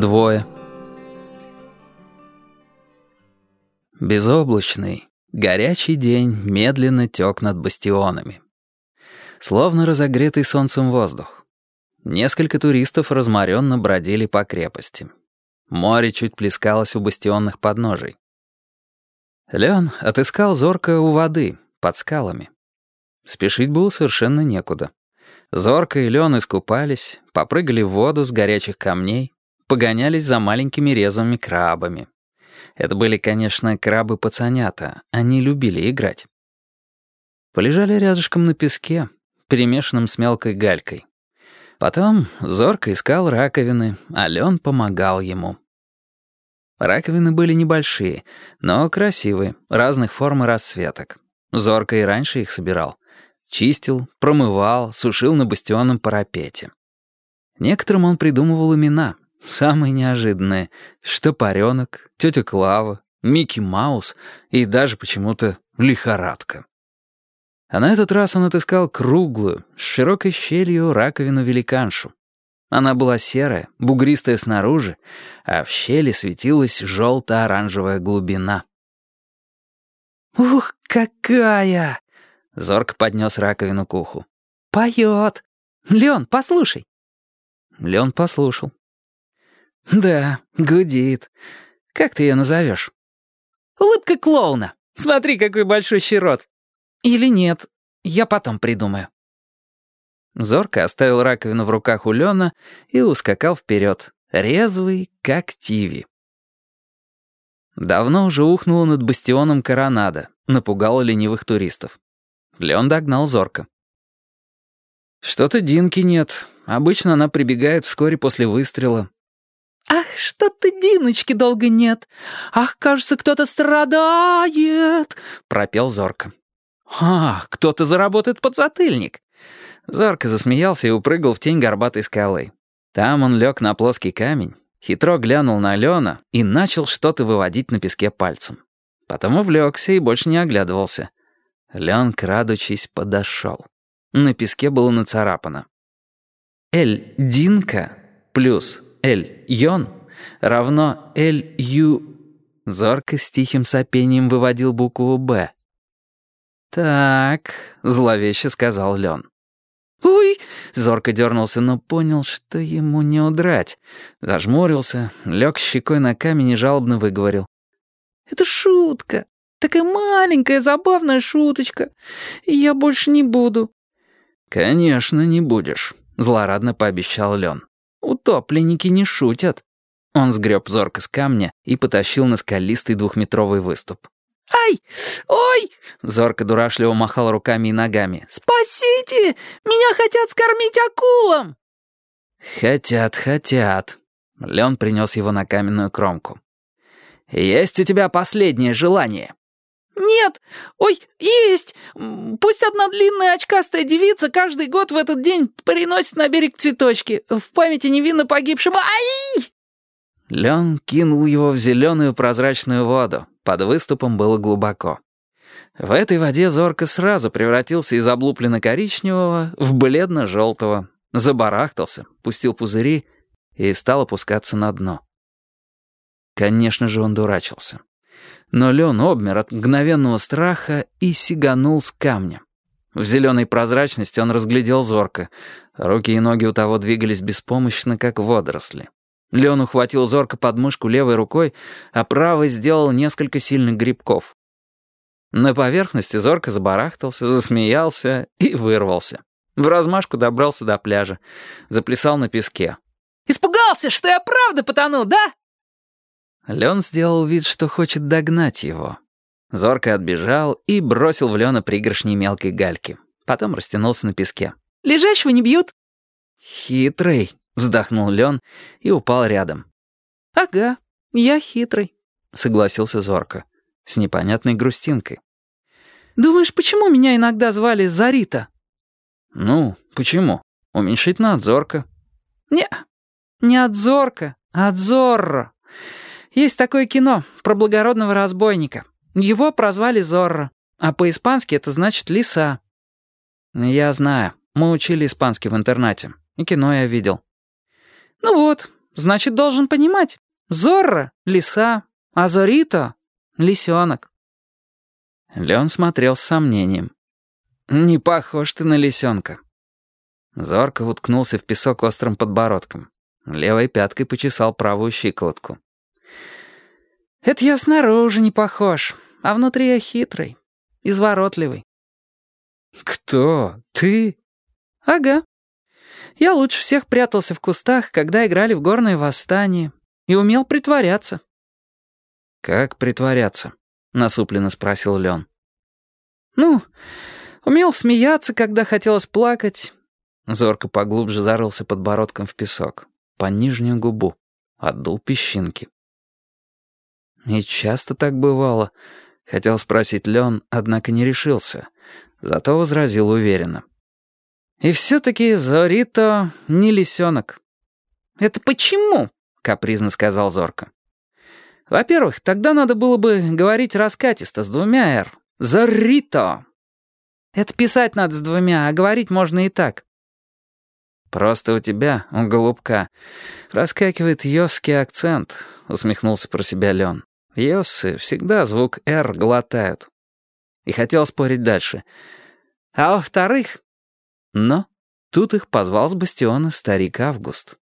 Двое. Безоблачный, горячий день медленно тек над бастионами. Словно разогретый солнцем воздух. Несколько туристов разморенно бродили по крепости. Море чуть плескалось у бастионных подножий. Леон отыскал зорко у воды, под скалами. Спешить было совершенно некуда. Зорко и Леон искупались, попрыгали в воду с горячих камней, погонялись за маленькими резвыми крабами, это были, конечно, крабы-пацанята. Они любили играть. Полежали рядышком на песке, перемешанном с мелкой галькой. Потом Зорко искал раковины, а Лен помогал ему. Раковины были небольшие, но красивые, разных форм и расцветок. Зорко и раньше их собирал. Чистил, промывал, сушил на бастионном парапете. Некоторым он придумывал имена, Самые неожиданные. Штопоренок, тетя Клава, Микки Маус и даже почему-то лихорадка. А на этот раз он отыскал круглую, с широкой щелью раковину-великаншу. Она была серая, бугристая снаружи, а в щели светилась желто-оранжевая глубина. «Ух, какая!» — Зорко поднес раковину к уху. «Поет! Лен, послушай!» Лен послушал. «Да, гудит. Как ты ее назовешь?» «Улыбка клоуна. Смотри, какой большой щерот. Или нет, я потом придумаю». Зорко оставил раковину в руках у Лена и ускакал вперед, резвый, как тиви. Давно уже ухнула над бастионом коронада, напугала ленивых туристов. Леон догнал Зорко. «Что-то Динки нет. Обычно она прибегает вскоре после выстрела. «Ах, что-то Диночки долго нет! Ах, кажется, кто-то страдает!» — пропел Зорко. «Ах, кто-то заработает подзатыльник!» Зорко засмеялся и упрыгал в тень горбатой скалы. Там он лег на плоский камень, хитро глянул на Лена и начал что-то выводить на песке пальцем. Потом увлекся и больше не оглядывался. Лен, крадучись, подошел. На песке было нацарапано. «Эль Динка плюс Эль-Йон равно Эль-Ю... Зорко с тихим сопением выводил букву «Б». «Так», — зловеще сказал Лен. «Уй!» — Зорко дернулся, но понял, что ему не удрать. Зажмурился, лег щекой на камень и жалобно выговорил. «Это шутка. Такая маленькая забавная шуточка. Я больше не буду». «Конечно, не будешь», — злорадно пообещал Лен. Утопленники не шутят. Он сгреб зорко с камня и потащил на скалистый двухметровый выступ. «Ай! Ой!» Зорко дурашливо махал руками и ногами. «Спасите! Меня хотят скормить акулам!» «Хотят, хотят». Лен принес его на каменную кромку. «Есть у тебя последнее желание?» «Нет! Ой, есть! Пусть одна длинная очкастая девица каждый год в этот день приносит на берег цветочки в памяти невинно погибшему... Ай!» Лен кинул его в зеленую прозрачную воду. Под выступом было глубоко. В этой воде Зорко сразу превратился из облупленно-коричневого в бледно-желтого, забарахтался, пустил пузыри и стал опускаться на дно. Конечно же, он дурачился. Но Лен обмер от мгновенного страха и сиганул с камня. В зеленой прозрачности он разглядел зорко. Руки и ноги у того двигались беспомощно, как водоросли. Лен ухватил зорко под мышку левой рукой, а правой сделал несколько сильных грибков. На поверхности зорко забарахтался, засмеялся и вырвался. В размашку добрался до пляжа. Заплясал на песке. «Испугался, что я правда потону, да?» Лен сделал вид, что хочет догнать его. Зорко отбежал и бросил в Лена пригоршни мелкой гальки. Потом растянулся на песке. «Лежачего не бьют?» «Хитрый», — вздохнул Лен и упал рядом. «Ага, я хитрый», — согласился Зорко, с непонятной грустинкой. «Думаешь, почему меня иногда звали Зарита?» «Ну, почему? Уменьшительно от Зорко». «Не, не от Зорко, а от Зорро. Есть такое кино про благородного разбойника. Его прозвали Зорро, а по-испански это значит «лиса». Я знаю. Мы учили испанский в интернате. И кино я видел. Ну вот, значит, должен понимать. Зорро — лиса, а Зорито — Лисенок». Леон смотрел с сомнением. «Не похож ты на лисенка». Зорко уткнулся в песок острым подбородком. Левой пяткой почесал правую щиколотку. «Это я снаружи не похож, а внутри я хитрый, изворотливый». «Кто? Ты?» «Ага. Я лучше всех прятался в кустах, когда играли в горное восстание, и умел притворяться». «Как притворяться?» — насупленно спросил Лен. «Ну, умел смеяться, когда хотелось плакать». Зорко поглубже зарылся подбородком в песок, по нижнюю губу, отдул песчинки. «И часто так бывало?» — хотел спросить Лен, однако не решился. Зато возразил уверенно. «И все-таки Зорито не лисенок». «Это почему?» — капризно сказал Зорко. «Во-первых, тогда надо было бы говорить раскатисто с двумя «р». «Зорито». Это писать надо с двумя, а говорить можно и так. «Просто у тебя, у голубка, раскакивает йосский акцент», — усмехнулся про себя Лен. «Йоссы всегда звук «р» глотают». И хотел спорить дальше. «А во-вторых...» Но тут их позвал с бастиона старик Август.